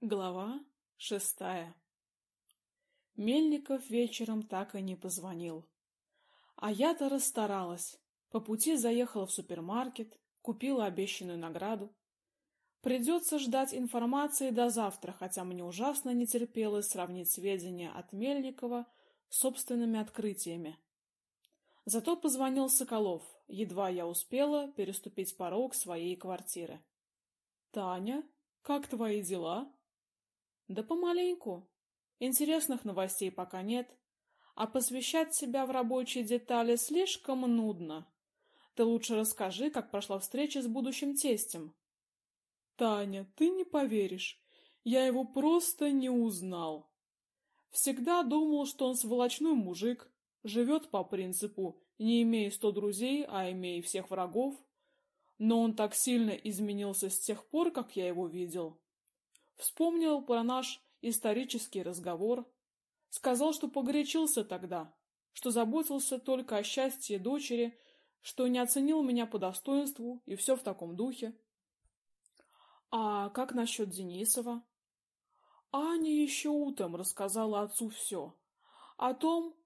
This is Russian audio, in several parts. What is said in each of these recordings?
Глава шестая Мельников вечером так и не позвонил. А я-то расстаралась. По пути заехала в супермаркет, купила обещанную награду. Придется ждать информации до завтра, хотя мне ужасно не терпелось сравнить сведения от Мельникова с собственными открытиями. Зато позвонил Соколов, едва я успела переступить порог своей квартиры. «Таня, как твои дела?» Да помаленьку. Интересных новостей пока нет, а посвящать себя в рабочие детали слишком нудно. Ты лучше расскажи, как прошла встреча с будущим тестем. Таня, ты не поверишь, я его просто не узнал. Всегда думал, что он сволочной мужик, живет по принципу «не имей сто друзей, а имей всех врагов». Но он так сильно изменился с тех пор, как я его видел. Вспомнил про наш исторический разговор, сказал, что погорячился тогда, что заботился только о счастье дочери, что не оценил меня по достоинству и все в таком духе. А как насчет Денисова? Аня еще утром рассказала отцу все. О том,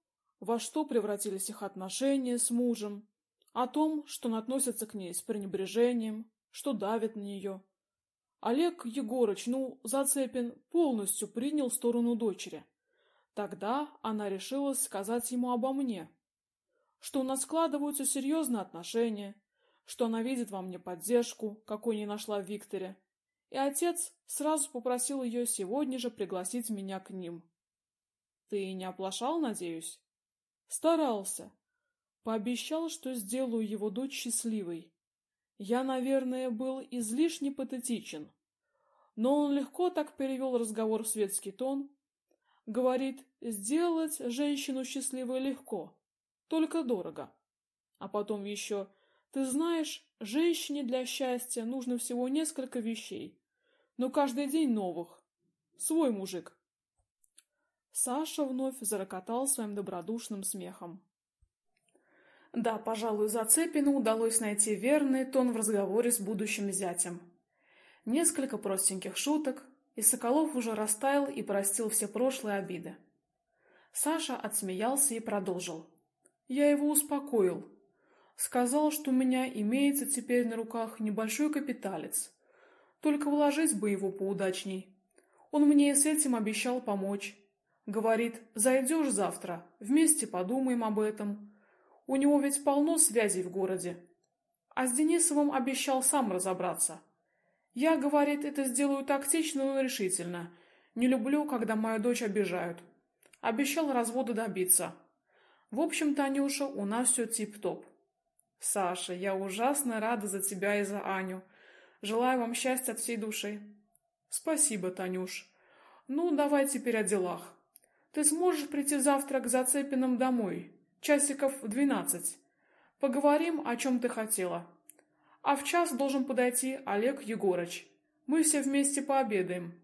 во что превратились их отношения с мужем, о том, что он относится к ней с пренебрежением, что давит на нее. Олег Егорыч, ну, Зацепин полностью принял сторону дочери. Тогда она решила сказать ему обо мне, что у нас складываются серьезные отношения, что она видит во мне поддержку, какой не нашла в Викторе. И отец сразу попросил ее сегодня же пригласить меня к ним. Ты не оплошал, надеюсь? Старался. Пообещал, что сделаю его дочь счастливой. Я, наверное, был излишне патетичен. Но он легко так перевел разговор в светский тон. Говорит, сделать женщину счастливой легко, только дорого. А потом еще, ты знаешь, женщине для счастья нужно всего несколько вещей, но каждый день новых. Свой мужик. Саша вновь зарокотал своим добродушным смехом. Да, пожалуй, Зацепину удалось найти верный тон в разговоре с будущим зятем. Несколько простеньких шуток, и Соколов уже растаял и простил все прошлые обиды. Саша отсмеялся и продолжил. Я его успокоил. Сказал, что у меня имеется теперь на руках небольшой капиталец. Только вложить бы его поудачней. Он мне и с этим обещал помочь. Говорит, зайдешь завтра, вместе подумаем об этом. У него ведь полно связей в городе. А с Денисовым обещал сам разобраться. Я, говорит, это сделаю тактично и решительно. Не люблю, когда мою дочь обижают. Обещал развода добиться. В общем, Танюша, у нас все тип-топ. Саша, я ужасно рада за тебя и за Аню. Желаю вам счастья от всей души. Спасибо, Танюш. Ну, давай теперь о делах. Ты сможешь прийти завтра к Зацепиным домой? Часиков двенадцать. Поговорим, о чем ты хотела. А в час должен подойти Олег Егорыч. Мы все вместе пообедаем.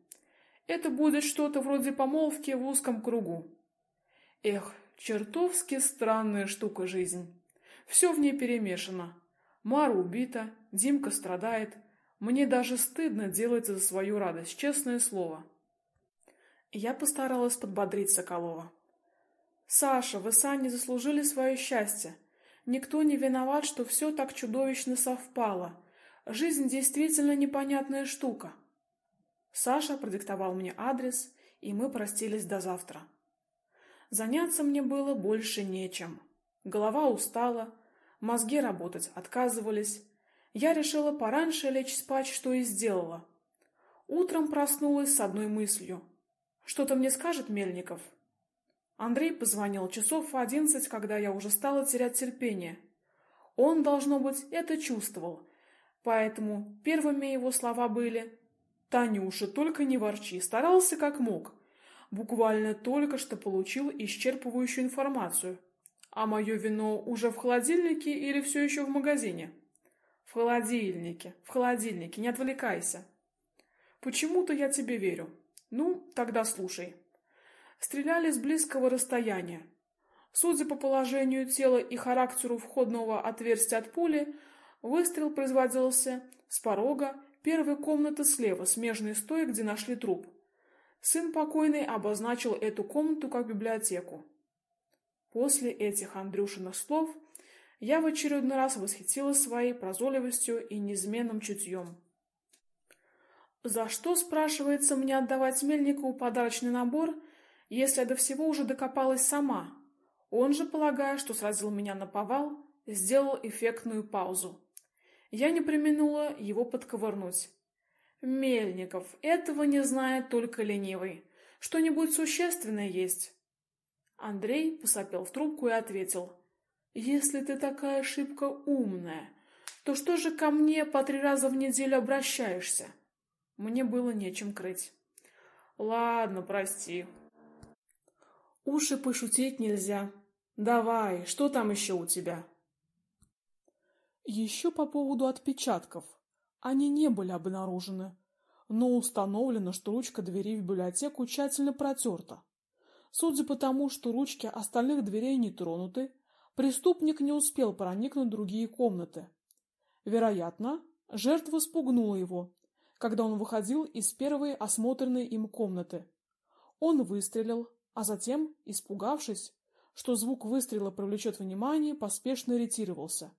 Это будет что-то вроде помолвки в узком кругу. Эх, чертовски странная штука жизнь. Все в ней перемешано. Мара убита, Димка страдает. Мне даже стыдно делать за свою радость, честное слово. Я постаралась подбодрить Соколова. Саша, вы сами заслужили свое счастье. Никто не виноват, что все так чудовищно совпало. Жизнь действительно непонятная штука. Саша продиктовал мне адрес, и мы простились до завтра. Заняться мне было больше нечем. Голова устала, мозги работать отказывались. Я решила пораньше лечь спать, что и сделала. Утром проснулась с одной мыслью: что-то мне скажет Мельников. Андрей позвонил часов в одиннадцать, когда я уже стала терять терпение. Он должно быть это чувствовал. Поэтому первыми его слова были: "Танюша, только не ворчи, старался как мог. Буквально только что получил исчерпывающую информацию. А мое вино уже в холодильнике или все еще в магазине?" В холодильнике, в холодильнике, не отвлекайся. Почему-то я тебе верю. Ну, тогда слушай. Стреляли с близкого расстояния. Судя по положению тела и характеру входного отверстия от пули, выстрел производился с порога первой комнаты слева, смежной с той, где нашли труп. сын покойный обозначил эту комнату как библиотеку. После этих Андрюшиных слов я в очередной раз восхитилась своей прозорливостью и неизменным чутьем. За что, спрашивается, мне отдавать Мельникову подарочный набор, если до всего уже докопалась сама? Он же, полагая, что сразил меня на повал, сделал эффектную паузу. Я не преминула его подковырнуть. Мельников, этого не знает только ленивый. Что-нибудь существенное есть? Андрей посопел в трубку и ответил: "Если ты такая шибко умная, то что же ко мне по три раза в неделю обращаешься?" Мне было нечем крыть. Ладно, прости. Уши пошутить нельзя. Давай, что там еще у тебя? Еще по поводу отпечатков. Они не были обнаружены, но установлено, что ручка двери в библиотеку тщательно протерта. Судя по тому, что ручки остальных дверей не тронуты, преступник не успел проникнуть в другие комнаты. Вероятно, жертва спугнула его, когда он выходил из первой осмотренной им комнаты. Он выстрелил, а затем, испугавшись, что звук выстрела привлечет внимание, поспешно ретировался.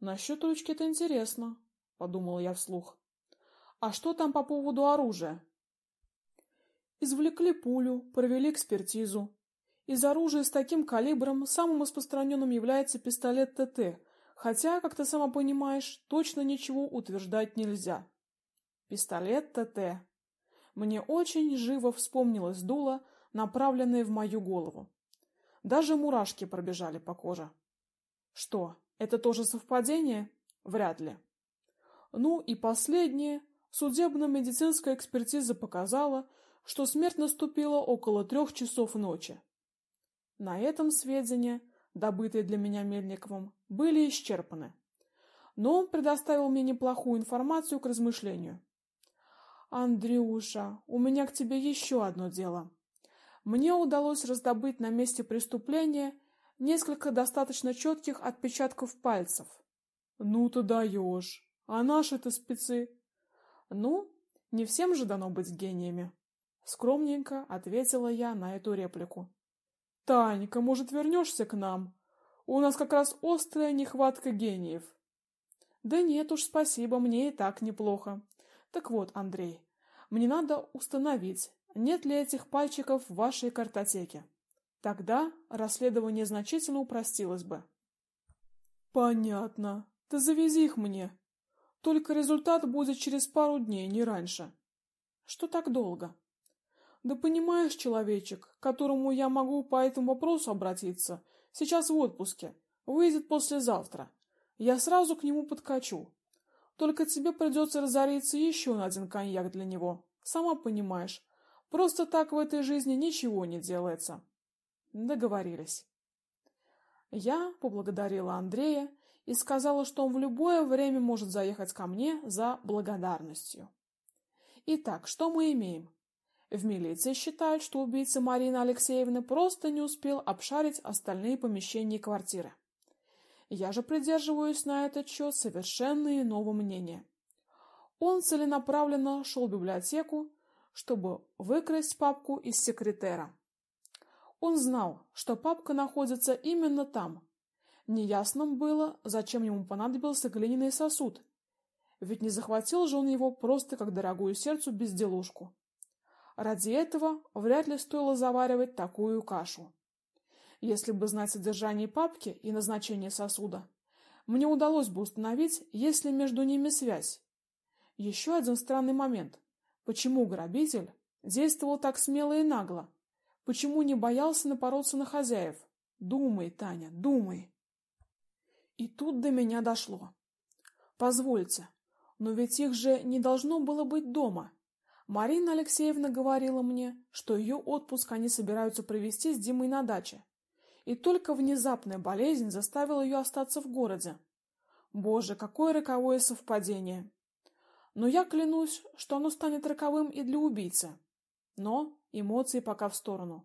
Насчет ручки это интересно, подумала я вслух. А что там по поводу оружия? Извлекли пулю, провели экспертизу. Из оружия с таким калибром самым распространенным является пистолет ТТ, хотя, как ты сама понимаешь, точно ничего утверждать нельзя. Пистолет ТТ. Мне очень живо вспомнилось дуло, направленное в мою голову. Даже мурашки пробежали по коже. Что, это тоже совпадение? Вряд ли. Ну и последнее. Судебно-медицинская экспертиза показала, что смерть наступила около трех часов ночи. На этом сведения, добытые для меня Мельниковым, были исчерпаны. Но он предоставил мне неплохую информацию к размышлению. Андрюша, у меня к тебе еще одно дело. Мне удалось раздобыть на месте преступления несколько достаточно четких отпечатков пальцев. Ну ты даешь. А наши-то спецы? Ну, не всем же дано быть гениями. Скромненько ответила я на эту реплику. Танька, может, вернешься к нам? У нас как раз острая нехватка гениев. Да нет уж, спасибо, мне и так неплохо. Так вот, Андрей, мне надо установить, нет ли этих пальчиков в вашей картотеке. Тогда расследование значительно упростилось бы. Понятно. Ты завези их мне. Только результат будет через пару дней, не раньше. Что так долго? Да понимаешь, человечек, к которому я могу по этому вопросу обратиться, сейчас в отпуске, выйдет послезавтра. Я сразу к нему подкачу. Только тебе придется разориться еще на один коньяк для него. Сама понимаешь, просто так в этой жизни ничего не делается. Договорились. Я поблагодарила Андрея и сказала, что он в любое время может заехать ко мне за благодарностью. Итак, что мы имеем? В милиции считают, что убийца Марины Алексеевны просто не успел обшарить остальные помещения квартиры. Я же придерживаюсь на этот счет совершенно иного мнения. Он целенаправленно шел в библиотеку, чтобы выкрасть папку из секретера. Он знал, что папка находится именно там. Неясным было, зачем ему понадобился глиняный сосуд. Ведь не захватил же он его просто как дорогую сердцу безделушку. Ради этого вряд ли стоило заваривать такую кашу. Если бы знать содержание папки и назначение сосуда, мне удалось бы установить, есть ли между ними связь. Еще один странный момент. Почему грабитель действовал так смело и нагло? Почему не боялся напороться на хозяев? Думай, Таня, думай. И тут до меня дошло. Позвольте, но ведь их же не должно было быть дома. Марина Алексеевна говорила мне, что ее отпуск они собираются провести с Димой на даче и только внезапная болезнь заставила ее остаться в городе. Боже, какое роковое совпадение. Но я клянусь, что оно станет роковым и для убийцы. Но эмоции пока в сторону.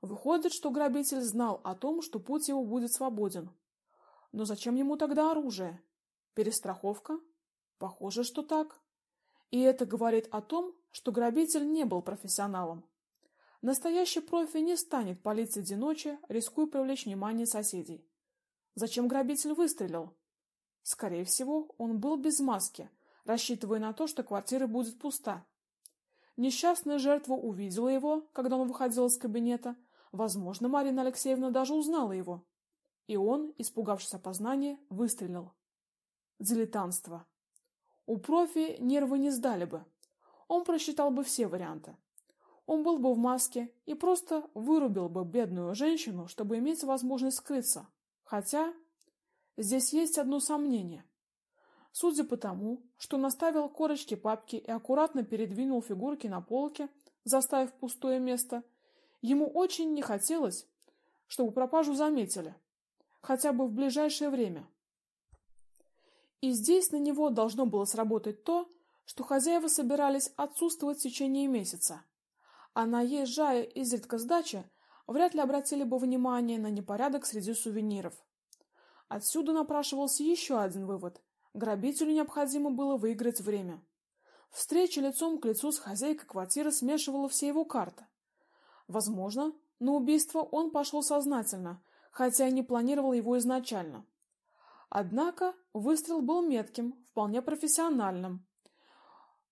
Выходит, что грабитель знал о том, что путь его будет свободен. Но зачем ему тогда оружие? Перестраховка? Похоже, что так. И это говорит о том, что грабитель не был профессионалом. Настоящий профи не станет палить среди ночи, рискуя привлечь внимание соседей. Зачем грабитель выстрелил? Скорее всего, он был без маски, рассчитывая на то, что квартира будет пуста. Несчастная жертва увидела его, когда он выходил из кабинета. Возможно, Марина Алексеевна даже узнала его. И он, испугавшись опознания, выстрелил. Дилетантство. У профи нервы не сдали бы. Он просчитал бы все варианты. Он был бы в маске и просто вырубил бы бедную женщину, чтобы иметь возможность скрыться. Хотя здесь есть одно сомнение. Судя по тому, что наставил корочки папки и аккуратно передвинул фигурки на полке, заставив пустое место, ему очень не хотелось, чтобы пропажу заметили, хотя бы в ближайшее время. И здесь на него должно было сработать то, что хозяева собирались отсутствовать в течение месяца. А наезжая изредка с дачи, вряд ли обратили бы внимание на непорядок среди сувениров. Отсюда напрашивался еще один вывод. Грабителю необходимо было выиграть время. Встреча лицом к лицу с хозяйкой квартиры смешивала все его карты. Возможно, на убийство он пошел сознательно, хотя и не планировал его изначально. Однако выстрел был метким, вполне профессиональным.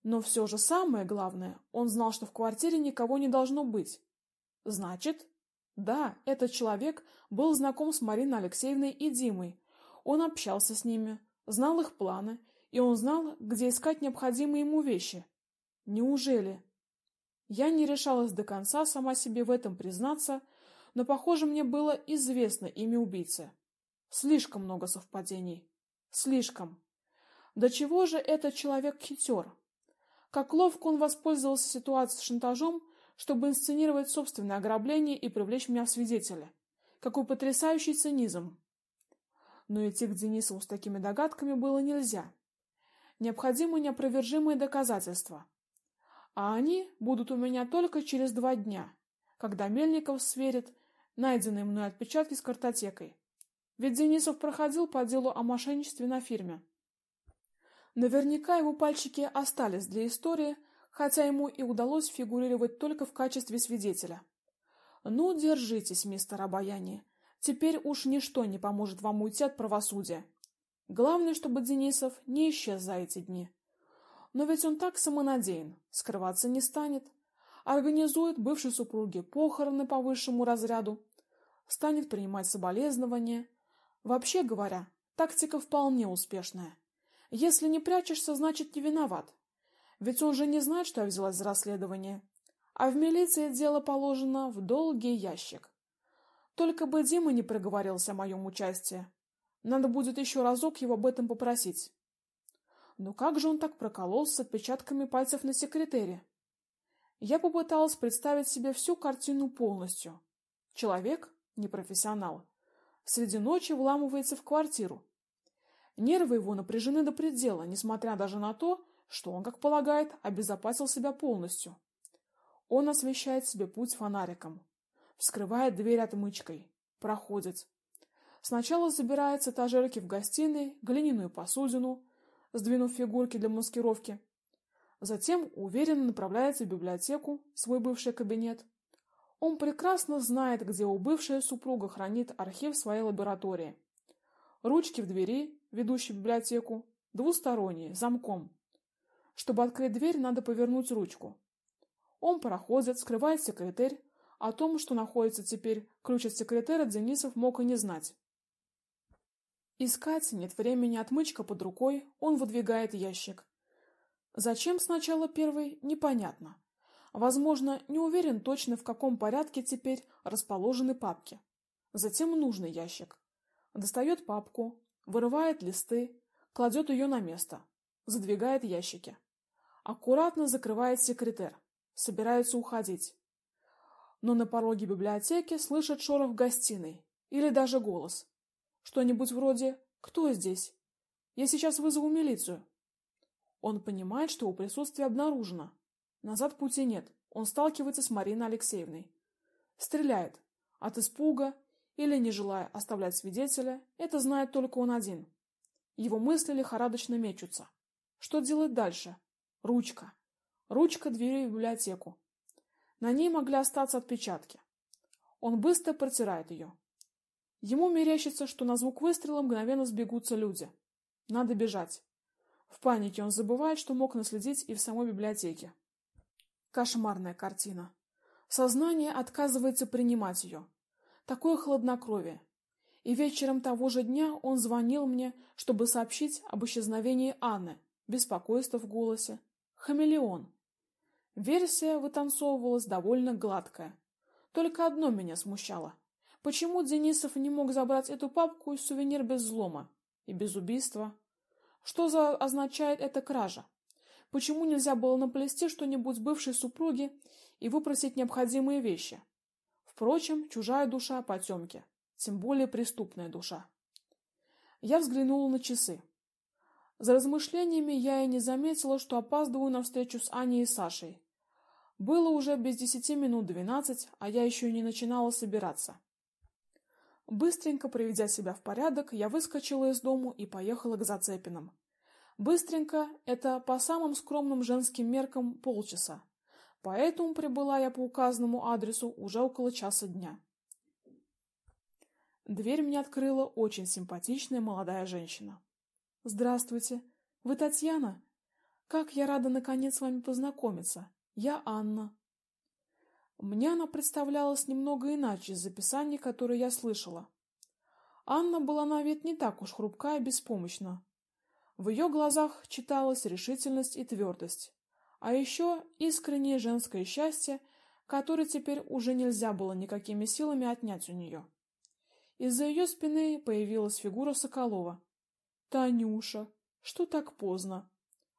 Но все же самое главное, он знал, что в квартире никого не должно быть. Значит, да, этот человек был знаком с Мариной Алексеевной и Димой. Он общался с ними, знал их планы, и он знал, где искать необходимые ему вещи. Неужели? Я не решалась до конца сама себе в этом признаться, но, похоже, мне было известно имя убийцы. Слишком много совпадений. Слишком. До чего же этот человек хитер? Как ловко он воспользовался ситуацией с шантажом, чтобы инсценировать собственное ограбление и привлечь меня в свидетели. Какой потрясающий цинизм! Но идти к Денисову с такими догадками было нельзя. Необходимы неопровержимые доказательства. А они будут у меня только через два дня, когда Мельников сверит найденные мной отпечатки с картотекой. Ведь Денисов проходил по делу о мошенничестве на фирме. Наверняка его пальчики остались для истории, хотя ему и удалось фигурировать только в качестве свидетеля. Ну, держитесь, мистер Обаяние. Теперь уж ничто не поможет вам уйти от правосудия. Главное, чтобы Денисов не исчез за эти дни. Но ведь он так самонадеян, скрываться не станет. Организует бывшей супруге похороны по высшему разряду, станет принимать соболезнования. Вообще говоря, тактика вполне успешная. Если не прячешься, значит, не виноват. Ведь он же не знает, что я взялась за расследование. А в милиции дело положено в долгий ящик. Только бы Дима не проговорился о моем участии. Надо будет еще разок его об этом попросить. Но как же он так прокололся с отпечатками пальцев на секретере? Я попыталась представить себе всю картину полностью. Человек, непрофессионал, среди ночи вламывается в квартиру, Нервы его напряжены до предела, несмотря даже на то, что он, как полагает, обезопасил себя полностью. Он освещает себе путь фонариком, вскрывает дверь отмычкой, проходит. Сначала забирает с этажерки в гостиной глиняную посудину, сдвинув фигурки для маскировки. Затем уверенно направляется в библиотеку, свой бывший кабинет. Он прекрасно знает, где у бывшая супруга хранит архив своей лаборатории. Ручки в двери ведущей в библиотеку, двусторонние, замком. Чтобы открыть дверь, надо повернуть ручку. Он проходит, скрывает секретарь. О том, что находится теперь ключ от секретаря, Денисов мог и не знать. Искать нет времени, отмычка под рукой, он выдвигает ящик. Зачем сначала первый, непонятно. Возможно, не уверен точно, в каком порядке теперь расположены папки. Затем нужный ящик. Достает папку, вырывает листы, кладет ее на место, задвигает ящики. Аккуратно закрывает секретер, собирается уходить. Но на пороге библиотеки слышит шорох в гостиной или даже голос. Что-нибудь вроде «Кто здесь? Я сейчас вызову милицию». Он понимает, что у присутствия обнаружено. Назад пути нет. Он сталкивается с Мариной Алексеевной. Стреляет. От испуга или не желая оставлять свидетеля, это знает только он один. Его мысли лихорадочно мечутся. Что делать дальше? Ручка. Ручка двери в библиотеку. На ней могли остаться отпечатки. Он быстро протирает ее. Ему мерещится, что на звук выстрела мгновенно сбегутся люди. Надо бежать. В панике он забывает, что мог наследить и в самой библиотеке. Кошмарная картина. Сознание отказывается принимать ее. Такое хладнокровие. И вечером того же дня он звонил мне, чтобы сообщить об исчезновении Анны. Беспокойство в голосе. Хамелеон. Версия вытанцовывалась довольно гладкая. Только одно меня смущало. Почему Денисов не мог забрать эту папку и сувенир без взлома и без убийства? Что за означает эта кража? Почему нельзя было наплести что-нибудь бывшей супруге и выпросить необходимые вещи? Впрочем, чужая душа потемки, тем более преступная душа. Я взглянула на часы. За размышлениями я и не заметила, что опаздываю на встречу с Аней и Сашей. Было уже без десяти минут двенадцать, а я еще не начинала собираться. Быстренько приведя себя в порядок, я выскочила из дому и поехала к Зацепиным. Быстренько это по самым скромным женским меркам полчаса. Поэтому прибыла я по указанному адресу уже около часа дня. Дверь мне открыла очень симпатичная молодая женщина. Здравствуйте. Вы Татьяна? Как я рада наконец с вами познакомиться. Я Анна. Мне она представлялась немного иначе из описаний, которые я слышала. Анна была на вид не так уж хрупка и беспомощна. В ее глазах читалась решительность и твердость, а еще искреннее женское счастье, которое теперь уже нельзя было никакими силами отнять у нее. Из-за ее спины появилась фигура Соколова. Танюша, что так поздно?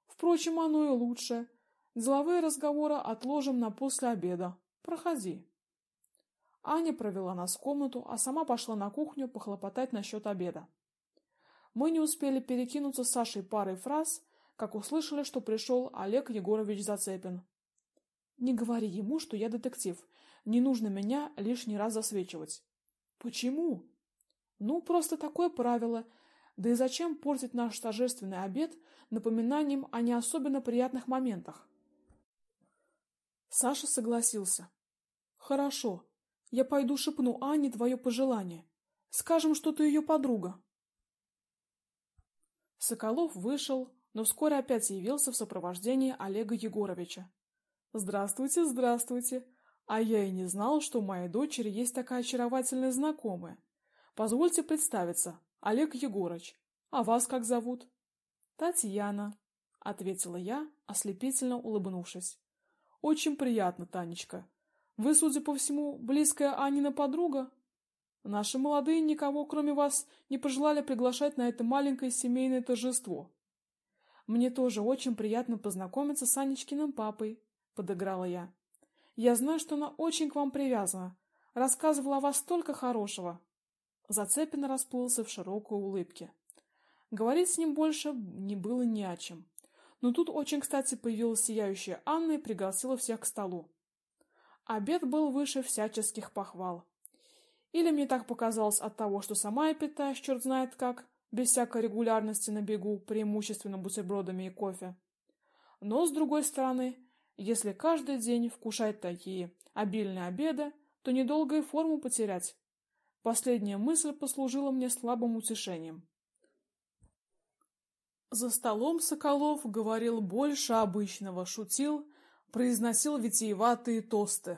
Впрочем, оно и лучше. Деловые разговоры отложим на после обеда. Проходи. Аня провела нас в комнату, а сама пошла на кухню похлопотать насчет обеда. Мы не успели перекинуться с Сашей парой фраз, как услышали, что пришел Олег Егорович Зацепин. Не говори ему, что я детектив. Не нужно меня лишний раз засвечивать. Почему? Ну, просто такое правило. Да и зачем портить наш торжественный обед напоминанием о не особенно приятных моментах? Саша согласился. Хорошо. Я пойду шепну Ане твое пожелание. Скажем, что ты ее подруга. Соколов вышел, но вскоре опять явился в сопровождении Олега Егоровича. Здравствуйте, здравствуйте. А я и не знал, что у моей дочери есть такая очаровательная знакомая. Позвольте представиться, Олег Егорович. А вас как зовут? Татьяна, ответила я, ослепительно улыбнувшись. Очень приятно, Танечка. Вы, судя по всему, близкая Анина подруга? Наши молодые никого, кроме вас, не пожелали приглашать на это маленькое семейное торжество. Мне тоже очень приятно познакомиться с Анечкиным папой, подыграла я. Я знаю, что она очень к вам привязана. Рассказывала о вас столько хорошего. Зацепин расплылся в широкой улыбке. Говорить с ним больше не было ни о чем. Но тут очень, кстати, появилась сияющая Анна и пригласила всех к столу. Обед был выше всяческих похвал. Или мне так показалось от того, что сама я питаюсь черт знает как, без всякой регулярности на бегу, преимущественно бутербродами и кофе. Но с другой стороны, если каждый день вкушать такие обильные обеды, то недолго и форму потерять. Последняя мысль послужила мне слабым утешением. За столом Соколов говорил больше обычного, шутил, произносил витиеватые тосты.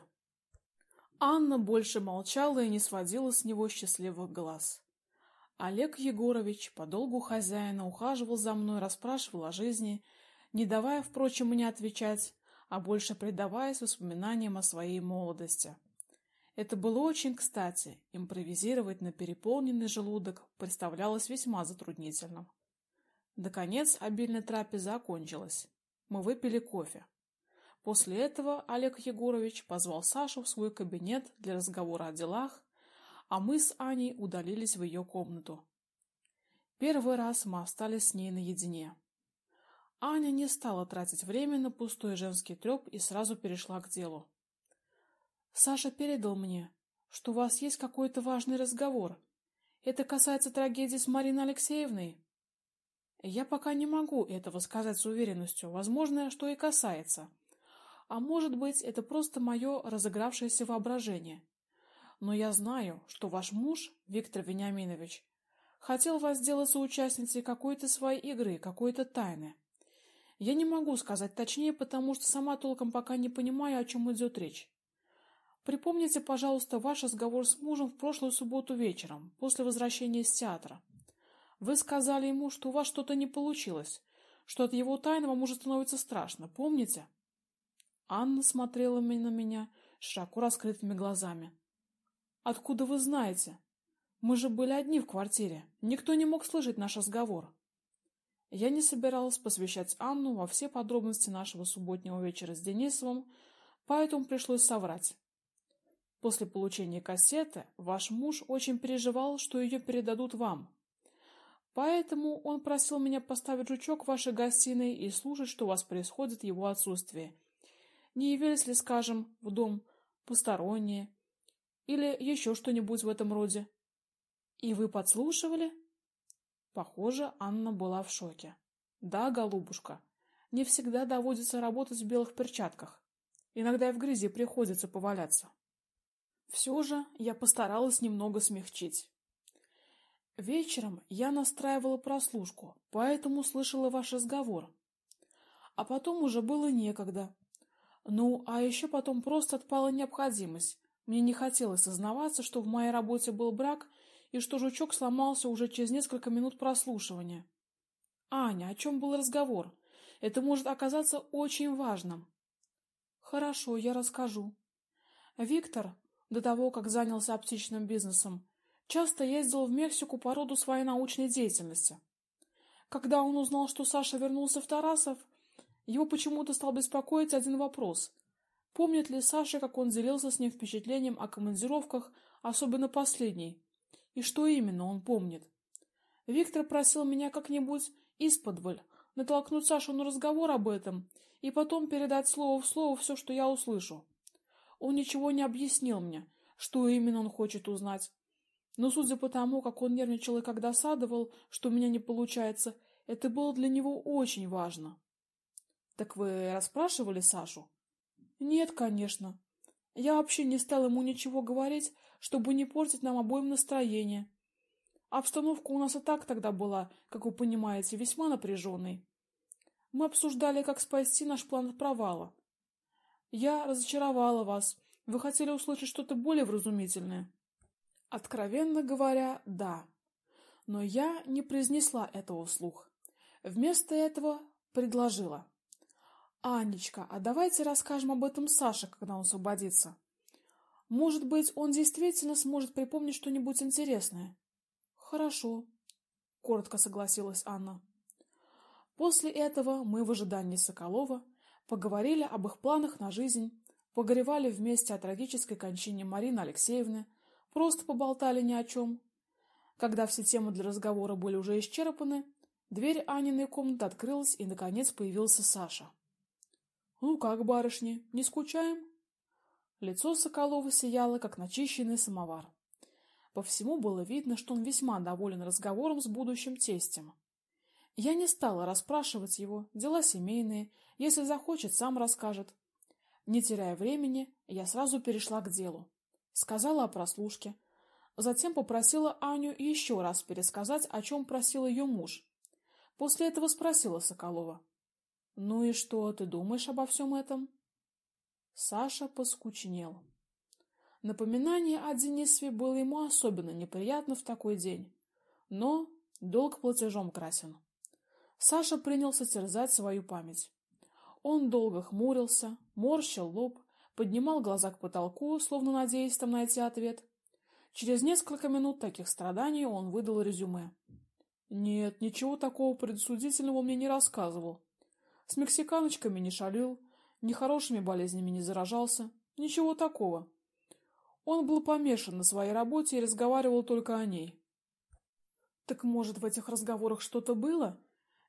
Анна больше молчала и не сводила с него счастливых глаз. Олег Егорович по долгу хозяина ухаживал за мной, расспрашивал о жизни, не давая, впрочем, мне отвечать, а больше предаваясь воспоминаниям о своей молодости. Это было очень кстати, импровизировать на переполненный желудок представлялось весьма затруднительным. Наконец, обильная трапеза закончилась. Мы выпили кофе. После этого Олег Егорович позвал Сашу в свой кабинет для разговора о делах, а мы с Аней удалились в ее комнату. Первый раз мы остались с ней наедине. Аня не стала тратить время на пустой женский треп и сразу перешла к делу. Саша передал мне, что у вас есть какой-то важный разговор. Это касается трагедии с Мариной Алексеевной. Я пока не могу этого сказать с уверенностью. Возможно, что и касается. А может быть, это просто мое разыгравшееся воображение. Но я знаю, что ваш муж, Виктор Вениаминович, хотел вас сделать соучастницей какой-то своей игры, какой-то тайны. Я не могу сказать точнее, потому что сама толком пока не понимаю, о чем идет речь. Припомните, пожалуйста, ваш разговор с мужем в прошлую субботу вечером, после возвращения из театра. Вы сказали ему, что у вас что-то не получилось, что от его тайны вам уже становится страшно. Помните? Анна смотрела на меня широко раскрытыми глазами. Откуда вы знаете? Мы же были одни в квартире. Никто не мог слышать наш разговор. Я не собиралась посвящать Анну во все подробности нашего субботнего вечера с Денисовым, поэтому пришлось соврать. После получения кассеты ваш муж очень переживал, что ее передадут вам. Поэтому он просил меня поставить жучок в вашей гостиной и слушать, что у вас происходит в его отсутствии. Не явились ли, скажем, в дом посторонние или еще что-нибудь в этом роде? И вы подслушивали? Похоже, Анна была в шоке. Да, голубушка, не всегда доводится работать в белых перчатках. Иногда и в грязи приходится поваляться. Все же я постаралась немного смягчить. Вечером я настраивала прослушку, поэтому слышала ваш разговор. А потом уже было некогда. Ну, а еще потом просто отпала необходимость. Мне не хотелось сознаваться, что в моей работе был брак и что жучок сломался уже через несколько минут прослушивания. Аня, о чем был разговор? Это может оказаться очень важным. Хорошо, я расскажу. Виктор до того, как занялся аптечным бизнесом, часто ездил в Мексику по роду своей научной деятельности. Когда он узнал, что Саша вернулся в Тарасов, его почему-то стал беспокоить один вопрос: помнит ли Саша, как он делился с ним впечатлением о командировках, особенно последней, и что именно он помнит? Виктор просил меня как-нибудь исподволь натолкнуть Сашу на разговор об этом и потом передать слово в слово все, что я услышу. Он ничего не объяснил мне, что именно он хочет узнать. Но судя по тому, как он нервничал и как досадовал, что у меня не получается, это было для него очень важно. Так вы расспрашивали Сашу? Нет, конечно. Я вообще не стал ему ничего говорить, чтобы не портить нам обоим настроение. Обстановка у нас и так тогда была, как вы понимаете, весьма напряженной. Мы обсуждали, как спасти наш план от провала. Я разочаровала вас. Вы хотели услышать что-то более вразумительное. Откровенно говоря, да. Но я не произнесла этого вслух. Вместо этого предложила: "Анечка, а давайте расскажем об этом Саше, когда он освободится. Может быть, он действительно сможет припомнить что-нибудь интересное". "Хорошо", коротко согласилась Анна. После этого мы в ожидании Соколова поговорили об их планах на жизнь, погоревали вместе о трагической кончине Марины Алексеевны, просто поболтали ни о чем. Когда все темы для разговора были уже исчерпаны, дверь Аниной комнаты открылась, и наконец появился Саша. Ну как, барышни, не скучаем? Лицо Соколова сияло, как начищенный самовар. По всему было видно, что он весьма доволен разговором с будущим тестем. Я не стала расспрашивать его, дела семейные, если захочет, сам расскажет. Не теряя времени, я сразу перешла к делу. Сказала о прослушке, затем попросила Аню еще раз пересказать, о чем просил ее муж. После этого спросила Соколова: "Ну и что ты думаешь обо всем этом?" Саша поскучнел. Напоминание о Денисове было ему особенно неприятно в такой день, но долг платежом красен. Саша принялся терзать свою память. Он долго хмурился, морщил лоб, поднимал глаза к потолку, словно надеясь там найти ответ. Через несколько минут таких страданий он выдал резюме. Нет, ничего такого предосудительного мне не рассказывал. С мексиканочками не шалил, нехорошими болезнями не заражался, ничего такого. Он был помешан на своей работе и разговаривал только о ней. Так может, в этих разговорах что-то было?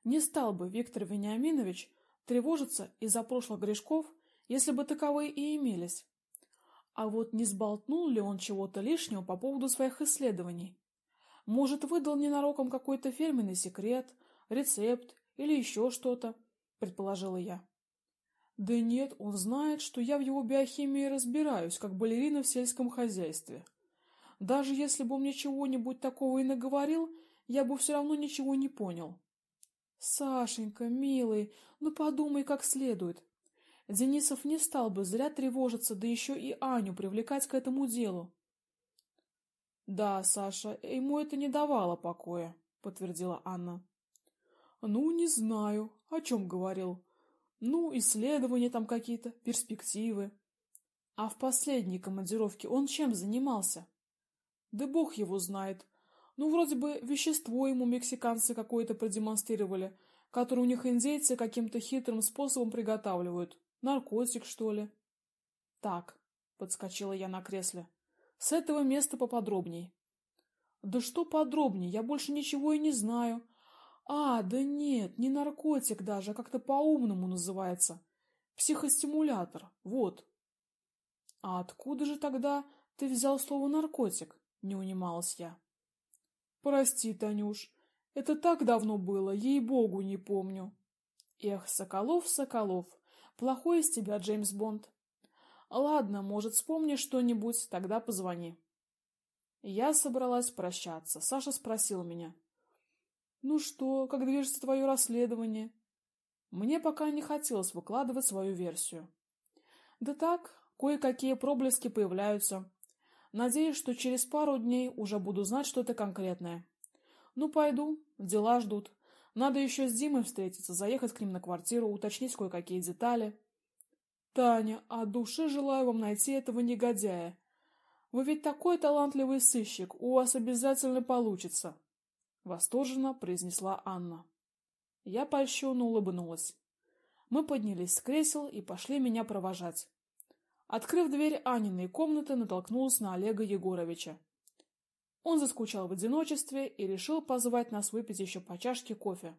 Не стал бы Виктор Вениаминович тревожиться из-за прошлых грешков, если бы таковые и имелись. А вот не сболтнул ли он чего-то лишнего по поводу своих исследований? Может, выдал ненароком какой-то фирменный секрет, рецепт или еще что-то, предположила я. Да нет, он знает, что я в его биохимии разбираюсь, как балерина в сельском хозяйстве. Даже если бы он мне чего-нибудь такого и наговорил, я бы все равно ничего не понял. Сашенька, милый, ну подумай как следует. Денисов не стал бы зря тревожиться, да еще и Аню привлекать к этому делу. Да, Саша, ему это не давало покоя, подтвердила Анна. Ну, не знаю, о чем говорил. Ну, исследования там какие-то, перспективы. А в последней командировке он чем занимался? Да бог его знает. Ну, вроде бы вещество ему мексиканцы какое-то продемонстрировали, которое у них индейцы каким-то хитрым способом приготавливают. Наркотик, что ли? Так, подскочила я на кресле. С этого места поподробней. Да что подробнее, я больше ничего и не знаю. А, да нет, не наркотик даже, а как-то по-умному называется. Психостимулятор. Вот. А откуда же тогда ты взял слово наркотик? Не унималась я. Прости, Танюш, это так давно было, ей-богу, не помню. Эх, Соколов, Соколов, плохой из тебя Джеймс Бонд. Ладно, может, вспомнишь что-нибудь, тогда позвони. Я собралась прощаться. Саша спросил меня: "Ну что, как движется твое расследование?" Мне пока не хотелось выкладывать свою версию. Да так, кое-какие проблески появляются. Надеюсь, что через пару дней уже буду знать что-то конкретное. Ну пойду, дела ждут. Надо еще с Димой встретиться, заехать к ним на квартиру, уточнить кое-какие детали. Таня, от души желаю вам найти этого негодяя. Вы ведь такой талантливый сыщик, у вас обязательно получится, восторженно произнесла Анна. Я польщённо улыбнулась. Мы поднялись с кресел и пошли меня провожать. Открыв дверь Аниной комнаты, натолкнулась на Олега Егоровича. Он заскучал в одиночестве и решил позвать нас выпить еще по чашке кофе.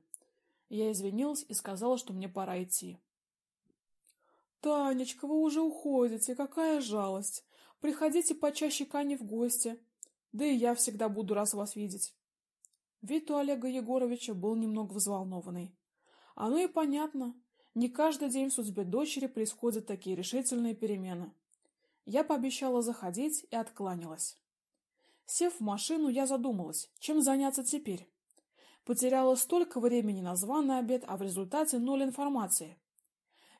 Я извинилась и сказала, что мне пора идти. Танечка, вы уже уходите, какая жалость. Приходите почаще к Ане в гости. Да и я всегда буду раз вас видеть. Вид у Олега Егоровича был немного взволнованный. Оно и понятно. Не каждый день в судьбе дочери происходят такие решительные перемены. Я пообещала заходить и откланялась. Сев в машину, я задумалась, чем заняться теперь. Потеряла столько времени на званый обед, а в результате ноль информации.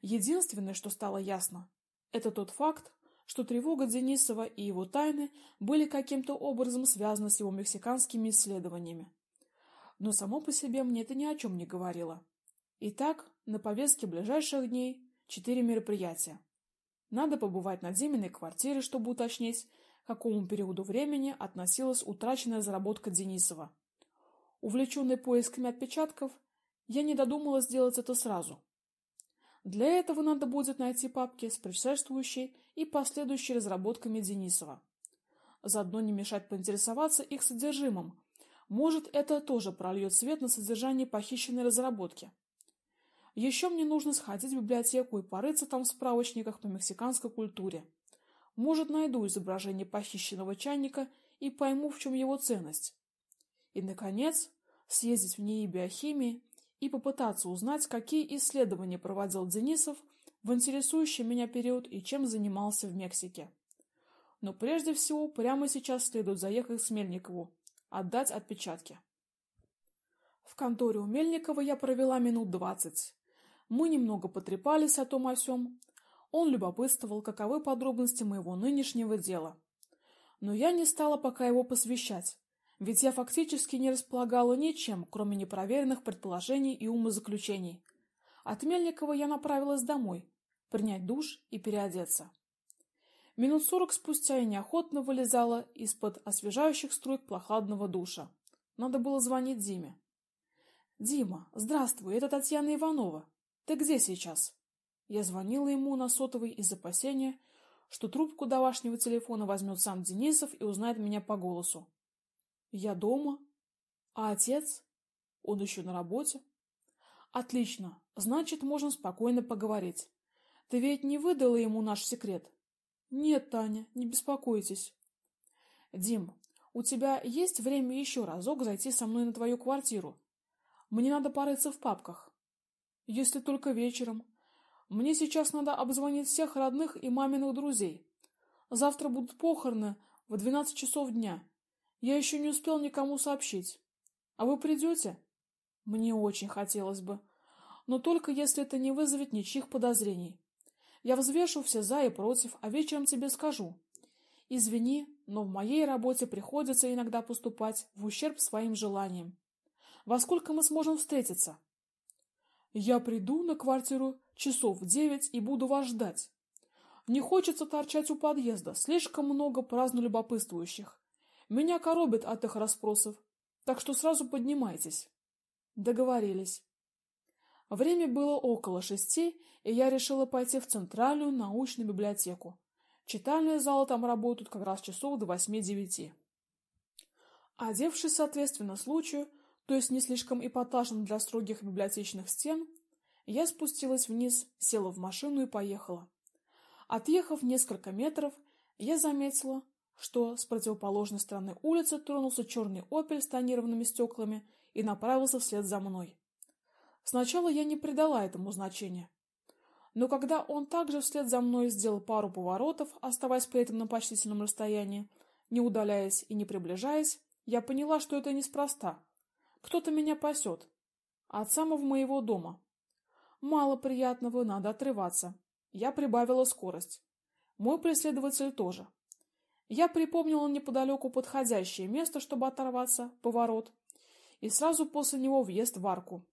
Единственное, что стало ясно, это тот факт, что тревога Денисова и его тайны были каким-то образом связаны с его мексиканскими исследованиями. Но само по себе мне это ни о чем не говорило. Итак, на повестке ближайших дней четыре мероприятия. Надо побывать на Диминой квартире, чтобы уточнить, какому периоду времени относилась утраченная заработка Денисова. Увлеченный поисками отпечатков, я не додумалась сделать это сразу. Для этого надо будет найти папки с предшествующей и последующей разработками Денисова. Заодно не мешать поинтересоваться их содержимым. Может, это тоже прольет свет на содержание похищенной разработки. Еще мне нужно сходить в библиотеку и порыться там в справочниках по мексиканской культуре. Может, найду изображение похищенного чайника и пойму, в чем его ценность. И наконец, съездить в НИИ биохимии и попытаться узнать, какие исследования проводил Денисов в интересующий меня период и чем занимался в Мексике. Но прежде всего, прямо сейчас следует заехать к Мельникову, отдать отпечатки. В конторе у Мельникова я провела минут двадцать. Мы немного потрепались о том о сём. Он любопытствовал, каковы подробности моего нынешнего дела. Но я не стала пока его посвящать ведь я фактически не располагала ничем, кроме непроверенных предположений и умозаключений. От Мельникова я направилась домой, принять душ и переодеться. Минут сорок спустя я неохотно вылезала из-под освежающих струек прохладного душа. Надо было звонить Диме. Дима, здравствуй, это Татьяна Иванова. Ты где сейчас? Я звонила ему на сотовый из опасения, что трубку домашнего телефона возьмет сам Денисов и узнает меня по голосу. Я дома. А отец? Он еще на работе. Отлично. Значит, можно спокойно поговорить. Ты ведь не выдала ему наш секрет? Нет, Таня, не беспокойтесь. Дим, у тебя есть время еще разок зайти со мной на твою квартиру? Мне надо порыться в папках. Если только вечером. Мне сейчас надо обзвонить всех родных и маминых друзей. Завтра будут похороны в двенадцать часов дня. Я еще не успел никому сообщить. А вы придете?» Мне очень хотелось бы, но только если это не вызовет ничьих подозрений. Я взвешу все за и против, а вечером тебе скажу. Извини, но в моей работе приходится иногда поступать в ущерб своим желаниям. Во сколько мы сможем встретиться? Я приду на квартиру часов девять и буду вас ждать. Не хочется торчать у подъезда, слишком много праздно любопытствующих. Меня коробит от их расспросов, так что сразу поднимайтесь. Договорились. Время было около шести, и я решила пойти в центральную научную библиотеку. Читальные залы там работают как раз часов до восьми-девяти. Одевшись соответственно случаю, то есть не слишком эпатажным для строгих библиотечных стен, я спустилась вниз, села в машину и поехала. Отъехав несколько метров, я заметила, что с противоположной стороны улицы тронулся черный «Опель» с тонированными стеклами и направился вслед за мной. Сначала я не придала этому значения. Но когда он также вслед за мной сделал пару поворотов, оставаясь при этом на почтительном расстоянии, не удаляясь и не приближаясь, я поняла, что это неспроста. Кто-то меня пасет. От самого моего дома. Мало приятного, надо отрываться. Я прибавила скорость. Мой преследователь тоже. Я припомнила неподалеку подходящее место, чтобы оторваться, поворот, и сразу после него въезд в арку.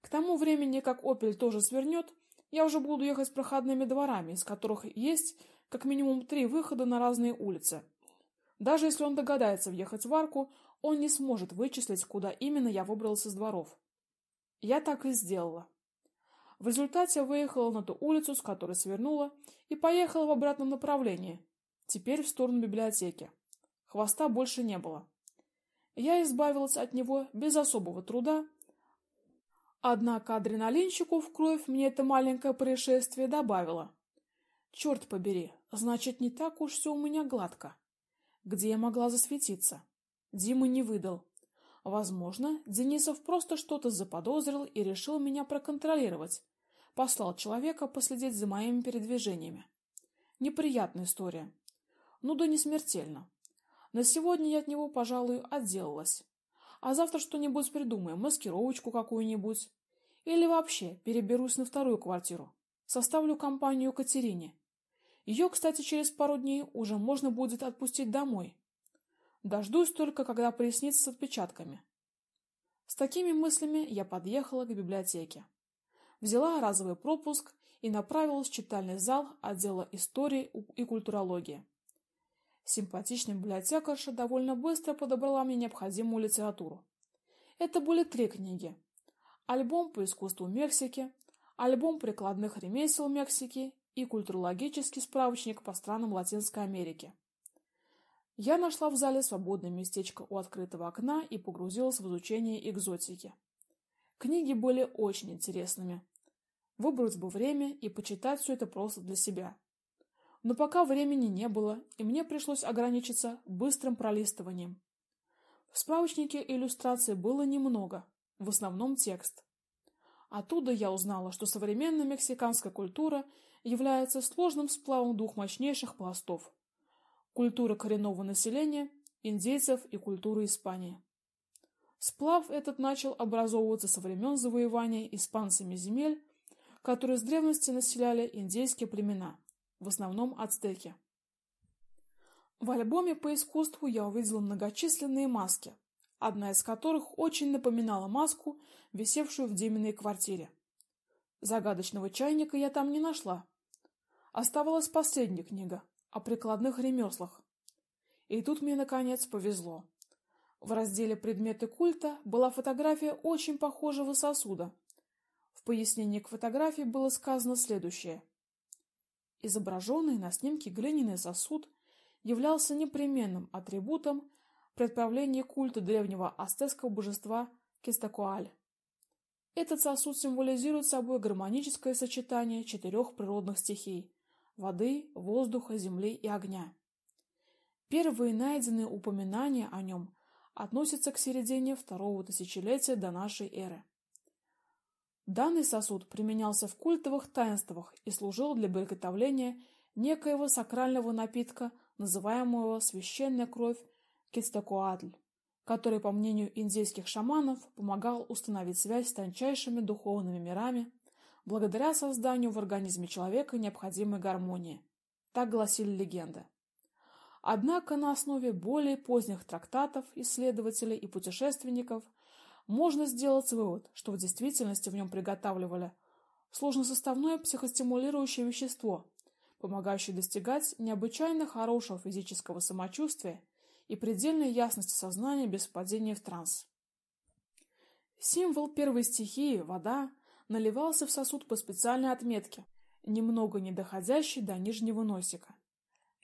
К тому времени, как «Опель» тоже свернет, я уже буду ехать проходными дворами, из которых есть как минимум три выхода на разные улицы. Даже если он догадается въехать в арку, он не сможет вычислить, куда именно я выбрался из дворов. Я так и сделала. В результате выехала на ту улицу, с которой свернула, и поехала в обратном направлении, теперь в сторону библиотеки. Хвоста больше не было. Я избавилась от него без особого труда, Однако адреналинчику в кровь мне это маленькое происшествие добавило. Черт побери, значит, не так уж все у меня гладко. Где я могла засветиться? Дима не выдал. Возможно, Денисов просто что-то заподозрил и решил меня проконтролировать. Послал человека последить за моими передвижениями. Неприятная история. Ну да не смертельно. На сегодня я от него, пожалуй, отделалась. А завтра что-нибудь придумаем, маскировочку какую-нибудь. Или вообще переберусь на вторую квартиру. Составлю компанию Катерине. Ее, кстати, через пару дней уже можно будет отпустить домой. Дождусь только, когда прояснится с отпечатками. С такими мыслями я подъехала к библиотеке. Взяла разовый пропуск и направилась в читальный зал отдела истории и культурологии. Симпатичная библиотекарша довольно быстро подобрала мне необходимую литературу. Это были три книги: альбом по искусству Мексики, альбом прикладных ремесел Мексики и культурологический справочник по странам Латинской Америки. Я нашла в зале свободное местечко у открытого окна и погрузилась в изучение экзотики. Книги были очень интересными. Выбрать бы время и почитать все это просто для себя. Но пока времени не было, и мне пришлось ограничиться быстрым пролистыванием. В справочнике иллюстраций было немного, в основном текст. Оттуда я узнала, что современная мексиканская культура является сложным сплавом двух мощнейших пластов: культуры коренного населения, индейцев и культуры Испании. Сплав этот начал образовываться со времен завоевания испанцами земель, которые с древности населяли индейские племена в основном ацтеки. В альбоме по искусству я увидела многочисленные маски, одна из которых очень напоминала маску, висевшую в Диминой квартире. Загадочного чайника я там не нашла. Оставалась последняя книга о прикладных ремеслах. И тут мне наконец повезло. В разделе Предметы культа была фотография очень похожего сосуда. Пояснении к фотографии было сказано следующее: Изображенный на снимке глиняный сосуд являлся непременным атрибутом предправления культа древнего ацтекского божества Кестакуаль. Этот сосуд символизирует собой гармоническое сочетание четырех природных стихий: воды, воздуха, земли и огня. Первые найденные упоминания о нем относятся к середине второго тысячелетия до нашей эры. Данный сосуд применялся в культовых таинствах и служил для приготовления некоего сакрального напитка, называемого священная кровь Кецтекуатль, который, по мнению индейских шаманов, помогал установить связь с тончайшими духовными мирами благодаря созданию в организме человека необходимой гармонии. Так гласили легенды. Однако на основе более поздних трактатов исследователей и путешественников можно сделать вывод, что в действительности в нем приготавливали сложносоставное психостимулирующее вещество, помогающее достигать необычайно хорошего физического самочувствия и предельной ясности сознания без впадения в транс. Символ первой стихии, вода, наливался в сосуд по специальной отметке, немного не доходящей до нижнего носика.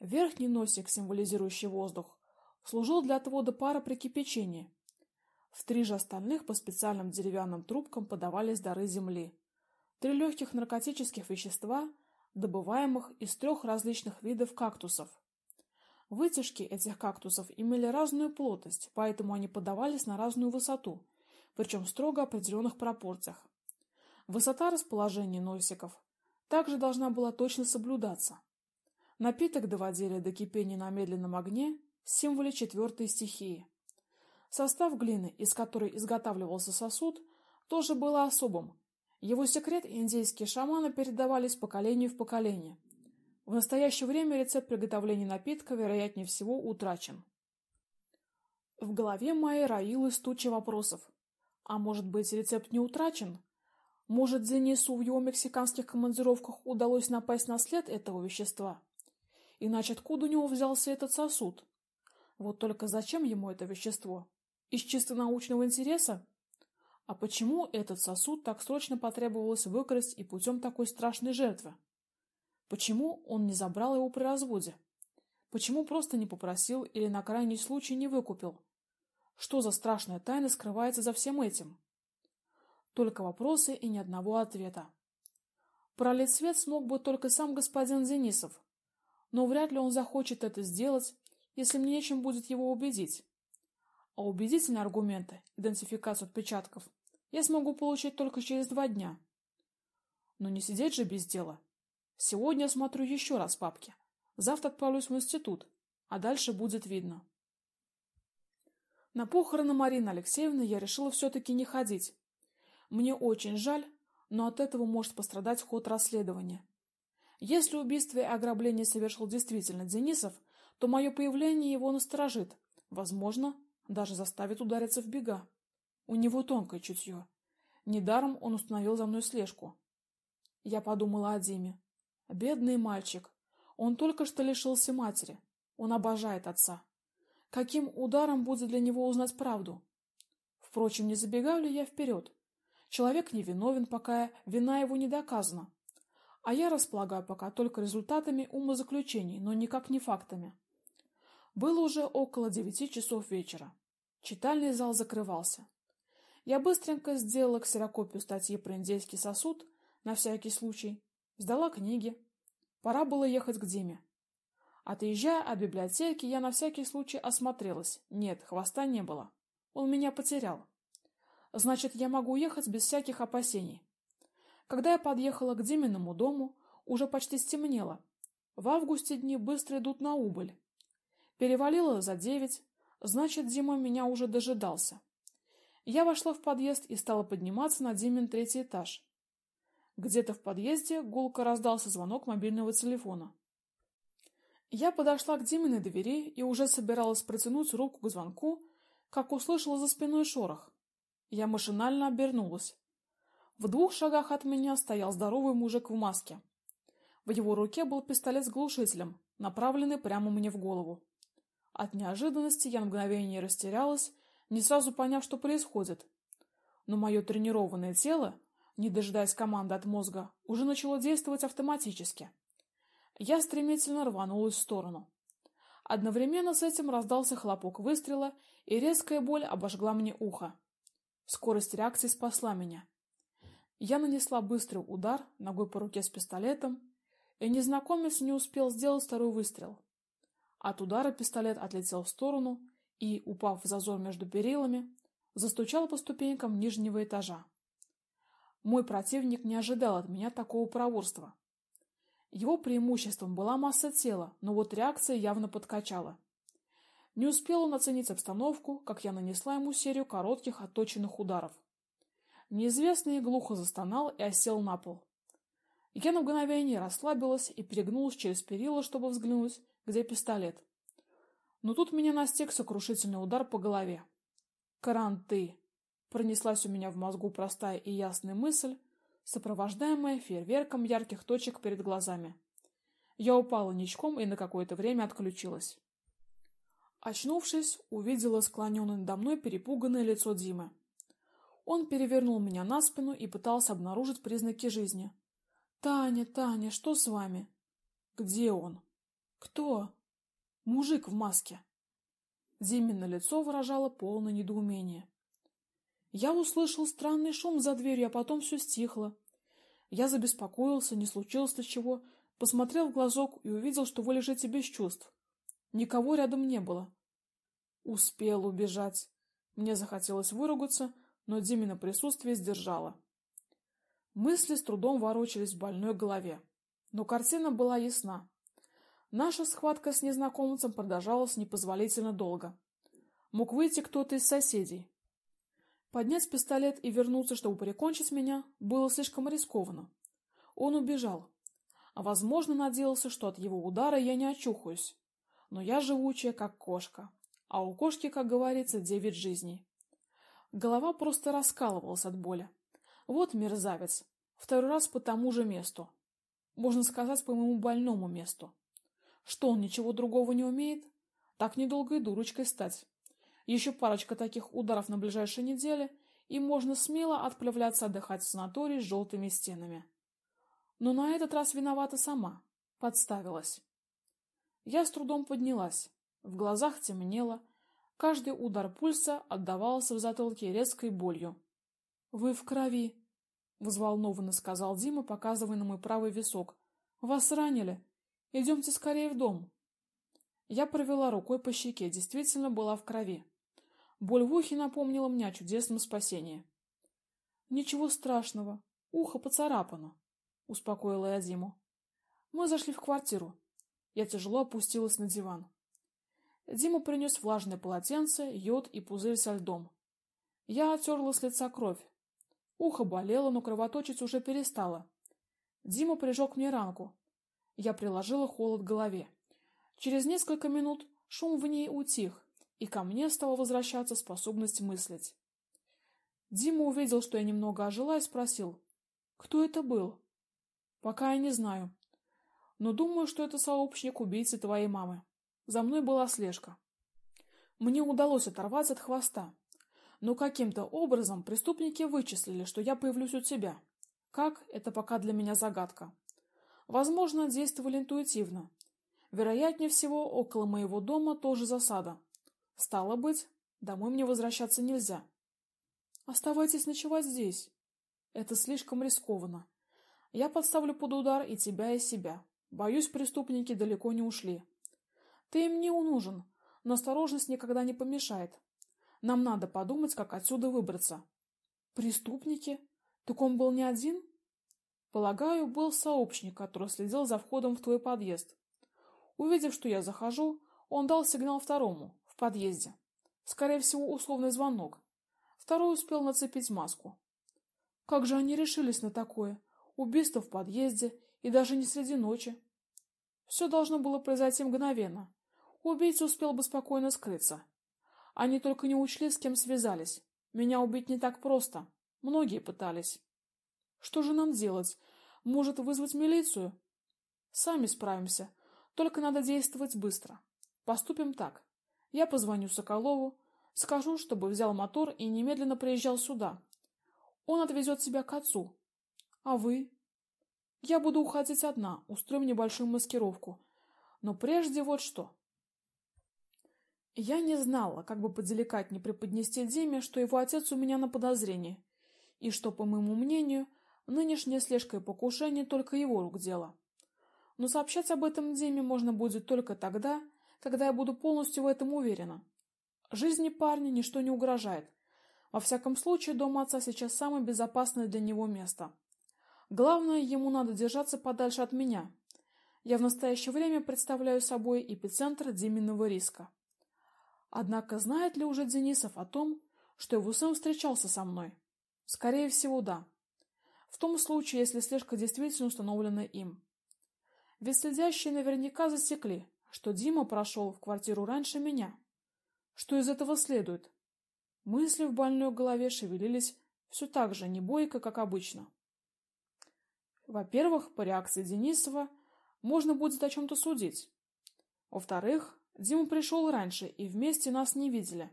Верхний носик, символизирующий воздух, служил для отвода пара при кипячении. В три же остальных по специальным деревянным трубкам подавались дары земли. Три легких наркотических вещества, добываемых из трех различных видов кактусов. Вытяжки этих кактусов имели разную плотность, поэтому они подавались на разную высоту, причем в строго определенных пропорциях. Высота расположения носиков также должна была точно соблюдаться. Напиток доводили до кипения на медленном огне символе четвертой стихии. Состав глины, из которой изготавливался сосуд, тоже был особым. Его секрет индейские шаманы передавали с поколения в поколение. В настоящее время рецепт приготовления напитка, вероятнее всего, утрачен. В голове моей роилась туча вопросов. А может быть, рецепт не утрачен? Может, Денису в его мексиканских командировках удалось напасть на след этого вещества? Иначе откуда у него взялся этот сосуд? Вот только зачем ему это вещество? Из чисто научного интереса? А почему этот сосуд так срочно потребовалось выкрасть и путем такой страшной жертвы? Почему он не забрал его при разводе? Почему просто не попросил или на крайний случай не выкупил? Что за страшная тайна скрывается за всем этим? Только вопросы и ни одного ответа. Пролить свет смог бы только сам господин Денисов, но вряд ли он захочет это сделать, если мне нечем будет его убедить. А убедительные аргументы, идентификацию отпечатков, я смогу получить только через два дня. Но не сидеть же без дела. Сегодня смотрю еще раз папки. Завтра отправлюсь в институт, а дальше будет видно. На похороны Марины Алексеевны я решила все-таки не ходить. Мне очень жаль, но от этого может пострадать ход расследования. Если убийство и ограбление совершил действительно Денисов, то мое появление его насторожит, возможно, даже заставит удариться в бега. У него тонкое чутье. Недаром он установил за мной слежку. Я подумала о Диме. Бедный мальчик. Он только что лишился матери. Он обожает отца. Каким ударом будет для него узнать правду? Впрочем, не забегаю ли я вперед? Человек невиновен, пока вина его не доказана а я располагаю пока только результатами умозаключений, но никак не фактами. Было уже около девяти часов вечера. Читальный зал закрывался. Я быстренько сделала ксерокопию статьи про индейский сосуд, на всякий случай, сдала книги. Пора было ехать к Диме. Отъезжая от библиотеки, я на всякий случай осмотрелась. Нет, хвоста не было. Он меня потерял. Значит, я могу ехать без всяких опасений. Когда я подъехала к Диминому дому, уже почти стемнело. В августе дни быстро идут на убыль. Перевалило за девять, значит, Дима меня уже дожидался. Я вошла в подъезд и стала подниматься на Димин третий этаж. Где-то в подъезде гулко раздался звонок мобильного телефона. Я подошла к Диминой двери и уже собиралась протянуть руку к звонку, как услышала за спиной шорох. Я машинально обернулась. В двух шагах от меня стоял здоровый мужик в маске. В его руке был пистолет с глушителем, направленный прямо мне в голову. От неожиданности я мгновение растерялась, не сразу поняв, что происходит. Но мое тренированное тело, не дожидаясь команды от мозга, уже начало действовать автоматически. Я стремительно рванулась в сторону. Одновременно с этим раздался хлопок выстрела, и резкая боль обожгла мне ухо. Скорость реакции спасла меня. Я нанесла быстрый удар ногой по руке с пистолетом, и незнакомец не успел сделать второй выстрел. От удара пистолет отлетел в сторону и, упав в зазор между перилами, застучал по ступенькам нижнего этажа. Мой противник не ожидал от меня такого проворства. Его преимуществом была масса тела, но вот реакция явно подкачала. Не успел он оценить обстановку, как я нанесла ему серию коротких отточенных ударов. Неизвестный глухо застонал и осел на пол. Я на мгновение расслабилась и перегнулась через перила, чтобы взглянуть, где пистолет. Но тут меня настиг сокрушительный удар по голове. «Каранты!» Пронеслась у меня в мозгу простая и ясная мысль, сопровождаемая фейерверком ярких точек перед глазами. Я упала ничком и на какое-то время отключилась. Очнувшись, увидела склоненное надо мной перепуганное лицо Димы. Он перевернул меня на спину и пытался обнаружить признаки жизни. Таня, Таня, что с вами? Где он? Кто? Мужик в маске. Димино лицо выражало полное недоумение. Я услышал странный шум за дверью, а потом все стихло. Я забеспокоился, не случилось ли чего, посмотрел в глазок и увидел, что вы лежите без чувств. Никого рядом не было. Успел убежать. Мне захотелось выругаться, но Димина присутствие сдержало. Мысли с трудом ворочались в больной голове, но картина была ясна. Наша схватка с незнакомцем продолжалась непозволительно долго. Мог выйти кто-то из соседей, Поднять пистолет и вернуться, чтобы прикончить меня, было слишком рискованно. Он убежал. А возможно, надеялся, что от его удара я не очухаюсь. Но я живучая, как кошка. А у кошки, как говорится, девять жизней. Голова просто раскалывалась от боли. Вот мерзавец. Второй раз по тому же месту. Можно сказать, по моему больному месту. Что он ничего другого не умеет? Так недолго и дурочкой стать. Еще парочка таких ударов на ближайшей неделе, и можно смело отправляться отдыхать в санаторий с желтыми стенами. Но на этот раз виновата сама, подставилась. Я с трудом поднялась. В глазах темнело, каждый удар пульса отдавался в затылке резкой болью. Вы в крови, взволнованно сказал Дима, показывая на мой правый висок. Вас ранили. Идемте скорее в дом. Я провела рукой по щеке, действительно была в крови. Боль в ухе напомнила мне о чудесном спасении. Ничего страшного, ухо поцарапано, успокоила я Диму. Мы зашли в квартиру. Я тяжело опустилась на диван. Дима принес влажное полотенце, йод и пузырь со льдом. Я оттерла с лица кровь. Ухо болело, но кровоточить уже перестало. Дима прижег мне ранку. Я приложила холод к голове. Через несколько минут шум в ней утих, и ко мне стала возвращаться способность мыслить. Дима увидел, что я немного ожила, и спросил: "Кто это был?" "Пока я не знаю, но думаю, что это сообщник убийцы твоей мамы. За мной была слежка. Мне удалось оторваться от хвоста, но каким-то образом преступники вычислили, что я появлюсь у тебя. Как это пока для меня загадка. Возможно, действовали интуитивно. Вероятнее всего, около моего дома тоже засада. Стало быть, домой мне возвращаться нельзя. Оставайтесь ночевать здесь. Это слишком рискованно. Я подставлю под удар и тебя, и себя. Боюсь, преступники далеко не ушли. Ты им не нужен, но осторожность никогда не помешает. Нам надо подумать, как отсюда выбраться. Преступники? Так он был не один? Полагаю, был сообщник, который следил за входом в твой подъезд. Увидев, что я захожу, он дал сигнал второму подъезде. Скорее всего, условный звонок. Второй успел нацепить маску. Как же они решились на такое? Убийство в подъезде и даже не среди ночи. Все должно было произойти мгновенно. Убийца успел бы спокойно скрыться. Они только не учли, с кем связались. Меня убить не так просто. Многие пытались. Что же нам делать? Может, вызвать милицию? Сами справимся. Только надо действовать быстро. Поступим так. Я позвоню Соколову, скажу, чтобы взял мотор и немедленно приезжал сюда. Он отвезет тебя к отцу. А вы? Я буду уходить одна, устроим небольшую маскировку. Но прежде вот что. Я не знала, как бы поделикатнее преподнести Диме, что его отец у меня на подозрении, и что, по моему мнению, нынешняя слежка и покушение только его рук дело. Но сообщать об этом Диме можно будет только тогда, когда я буду полностью в этом уверена. Жизни парня ничто не угрожает. Во всяком случае, дом отца сейчас самое безопасное для него место. Главное, ему надо держаться подальше от меня. Я в настоящее время представляю собой эпицентр Диминого риска. Однако знает ли уже Денисов о том, что его сын встречался со мной? Скорее всего, да. В том случае, если слежка действительно установлена им. Ведь следящие наверняка засекли, что Дима прошел в квартиру раньше меня. Что из этого следует? Мысли в больной голове шевелились все так же небойко, как обычно. Во-первых, по реакции Денисова можно будет о чем то судить. Во-вторых, Дима пришел раньше, и вместе нас не видели.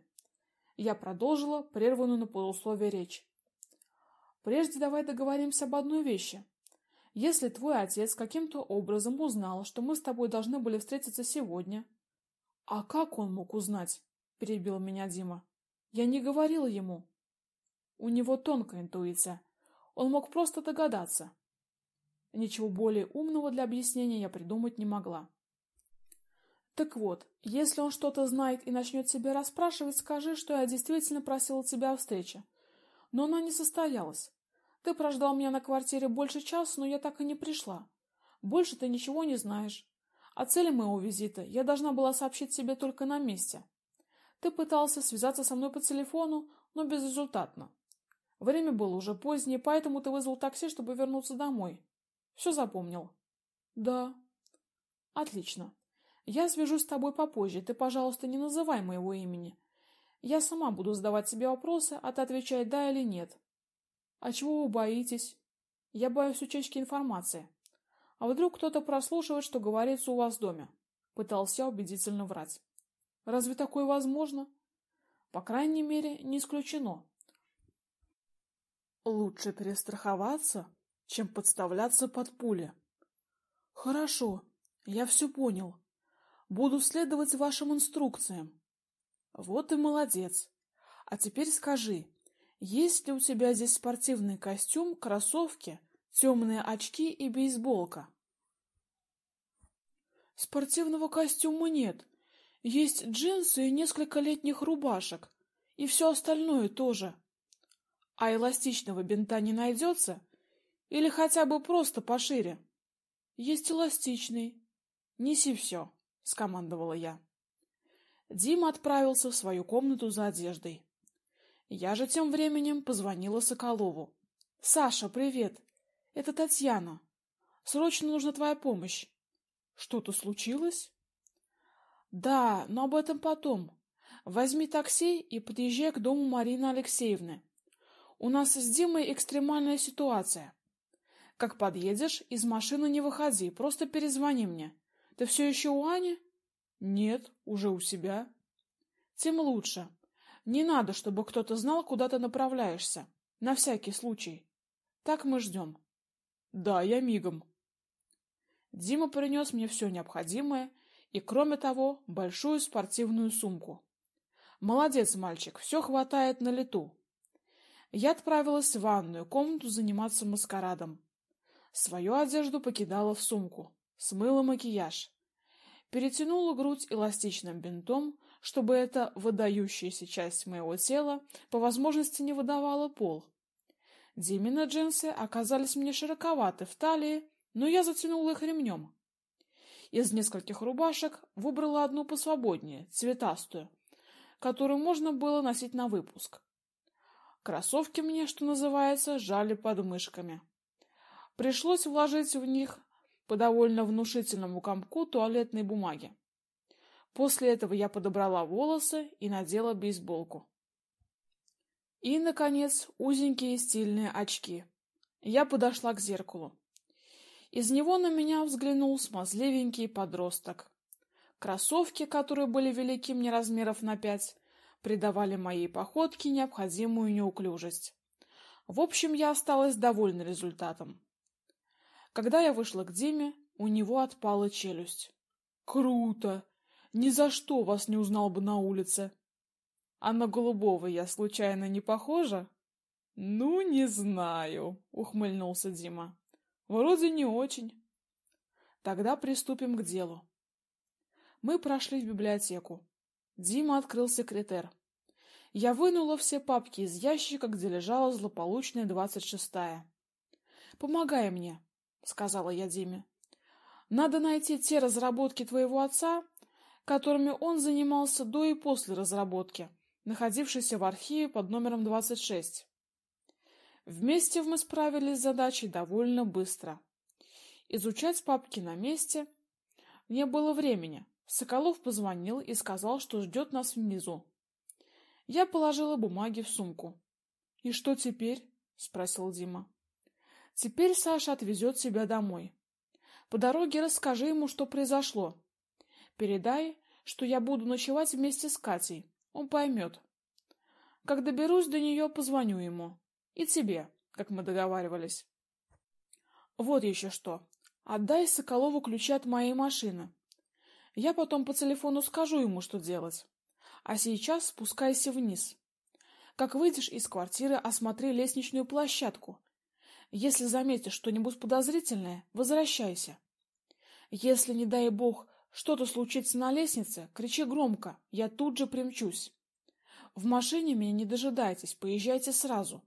Я продолжила прерванную на полусловие речь. Прежде давай договоримся об одной вещи. Если твой отец каким-то образом узнал, что мы с тобой должны были встретиться сегодня, а как он мог узнать? перебил меня Дима. Я не говорила ему. У него тонкая интуиция. Он мог просто догадаться. Ничего более умного для объяснения я придумать не могла. Так вот, если он что-то знает и начнет тебя расспрашивать, скажи, что я действительно просила тебя о встрече. Но она не состоялась. Ты прождал меня на квартире больше часа, но я так и не пришла. Больше ты ничего не знаешь. О цели моего визита я должна была сообщить тебе только на месте. Ты пытался связаться со мной по телефону, но безрезультатно. Время было уже позднее, поэтому ты вызвал такси, чтобы вернуться домой. Все запомнил? Да. Отлично. Я свяжусь с тобой попозже. Ты, пожалуйста, не называй моего имени. Я сама буду задавать тебе вопросы, а ты отвечай да или нет. А чего вы боитесь? Я боюсь утечки информации. А вдруг кто-то прослушивает, что говорится у вас в доме? Пытался убедительно врать. Разве такое возможно? По крайней мере, не исключено. Лучше перестраховаться, чем подставляться под пули. Хорошо, я все понял. Буду следовать вашим инструкциям. Вот и молодец. А теперь скажи, есть ли у тебя здесь спортивный костюм, кроссовки, темные очки и бейсболка? Спортивного костюма нет. Есть джинсы и несколько летних рубашек, и все остальное тоже. А эластичного бинта не найдется? Или хотя бы просто пошире. Есть эластичный. Неси все, скомандовала я. Дима отправился в свою комнату за одеждой. Я же тем временем позвонила Соколову. Саша, привет. Это Татьяна. Срочно нужна твоя помощь. Что-то случилось? Да, но об этом потом. Возьми такси и подъезжай к дому Марины Алексеевны. У нас с Димой экстремальная ситуация. Как подъедешь, из машины не выходи, просто перезвони мне. Ты все еще у Ани? Нет, уже у себя. Тем лучше. Не надо, чтобы кто-то знал, куда ты направляешься. На всякий случай. Так мы ждем. Да, я мигом. Дима принес мне все необходимое и, кроме того, большую спортивную сумку. Молодец, мальчик, все хватает на лету. Я отправилась в ванную комнату заниматься маскарадом. Свою одежду покидала в сумку, смыла макияж. Перетянула грудь эластичным бинтом, чтобы эта выдающаяся часть моего тела по возможности не выдавала пол. Димины джинсы оказались мне широковаты в талии, но я затянула их ремнем. Из нескольких рубашек выбрала одну посвободнее, цветастую, которую можно было носить на выпуск. Кроссовки мне, что называется, жали под мышками. Пришлось вложить в них по довольно внушительному комку туалетной бумаги. После этого я подобрала волосы и надела бейсболку. И, наконец, узенькие стильные очки. Я подошла к зеркалу. Из него на меня взглянул смазливенький подросток. Кроссовки, которые были велики мне размеров на пять, придавали моей походке необходимую неуклюжесть. В общем, я осталась довольна результатом. Когда я вышла к Диме, у него отпала челюсть. Круто. Ни за что вас не узнал бы на улице. А на голубого я случайно не похожа? Ну, не знаю, ухмыльнулся Дима. Вроде не очень. Тогда приступим к делу. Мы прошли в библиотеку. Дима открыл секретер. Я вынула все папки из ящика, где лежала злополучная двадцать шестая. «Помогай мне», — сказала я Диме. «Надо найти те разработки твоего отца, которыми он занимался до и после разработки, находившейся в архиве под номером 26. Вместе мы справились с задачей довольно быстро. Изучать папки на месте не было времени. Соколов позвонил и сказал, что ждет нас внизу. Я положила бумаги в сумку. И что теперь? спросил Дима. Теперь Саша отвезет тебя домой. По дороге расскажи ему, что произошло. Передай, что я буду ночевать вместе с Катей. Он поймет. Как доберусь до нее, позвоню ему. И тебе, как мы договаривались. Вот еще что. Отдай Соколову ключи от моей машины. Я потом по телефону скажу ему, что делать. А сейчас спускайся вниз. Как выйдешь из квартиры, осмотри лестничную площадку. Если заметишь что-нибудь подозрительное, возвращайся. Если, не дай бог, что-то случится на лестнице, кричи громко, я тут же примчусь. В машине меня не дожидайтесь, поезжайте сразу.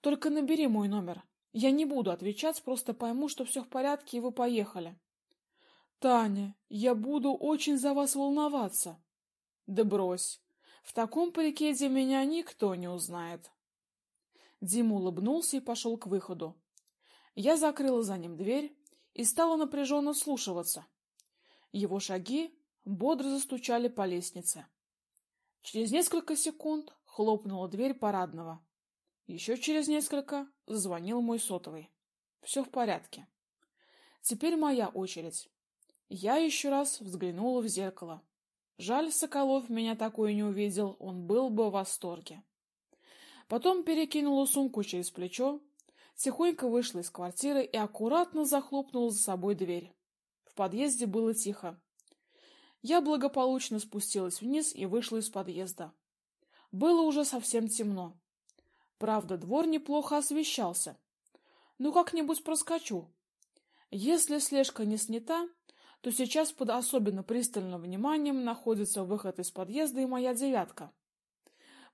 Только набери мой номер. Я не буду отвечать, просто пойму, что все в порядке и вы поехали. Таня, я буду очень за вас волноваться. Да брось. В таком парикете меня никто не узнает. Дима улыбнулся и пошел к выходу. Я закрыла за ним дверь и стала напряженно слушаться. Его шаги бодро застучали по лестнице. Через несколько секунд хлопнула дверь парадного. Еще через несколько зазвонил мой сотовый. Все в порядке. Теперь моя очередь. Я еще раз взглянула в зеркало. Жаль, Соколов меня такой не увидел, он был бы в восторге. Потом перекинула сумку через плечо, тихонько вышла из квартиры и аккуратно захлопнула за собой дверь. В подъезде было тихо. Я благополучно спустилась вниз и вышла из подъезда. Было уже совсем темно. Правда, двор неплохо освещался. Ну как-нибудь проскочу. Если слежка не снята, то сейчас под особенно пристальным вниманием находится выход из подъезда и моя девятка.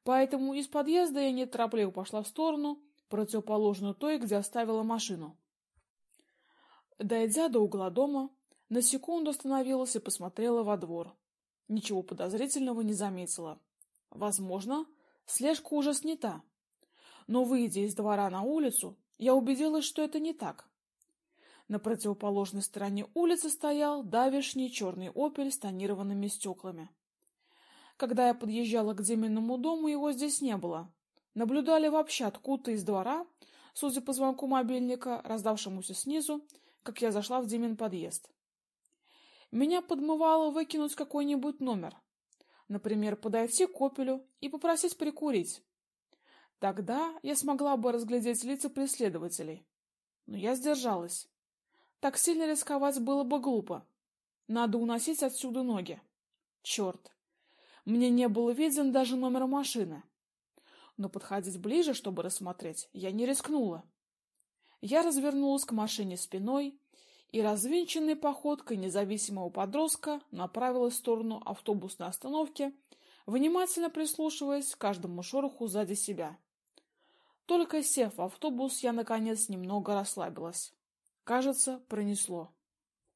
Поэтому из подъезда я неторопливо пошла в сторону, противоположную той, где оставила машину. Дойдя до угла дома, на секунду остановилась и посмотрела во двор. Ничего подозрительного не заметила. Возможно, слежка уже снята. Но выйдя из двора на улицу, я убедилась, что это не так. На противоположной стороне улицы стоял давишний черный «Опель» с тонированными стеклами. Когда я подъезжала к Деминному дому, его здесь не было. Наблюдали вообще откуда-то из двора, судя по звонку мобильника, раздавшемуся снизу, как я зашла в Демин подъезд. Меня подмывало выкинуть какой-нибудь номер. Например, подойти к «Опелю» и попросить прикурить. Тогда я смогла бы разглядеть лица преследователей. Но я сдержалась. Так сильно рисковать было бы глупо. Надо уносить отсюда ноги. Черт! Мне не был виден даже номер машины. Но подходить ближе, чтобы рассмотреть, я не рискнула. Я развернулась к машине спиной и развинченной походкой независимого подростка направилась в сторону автобусной остановки, внимательно прислушиваясь к каждому шороху сзади себя. Только сев в автобус, я наконец немного расслабилась. Кажется, пронесло.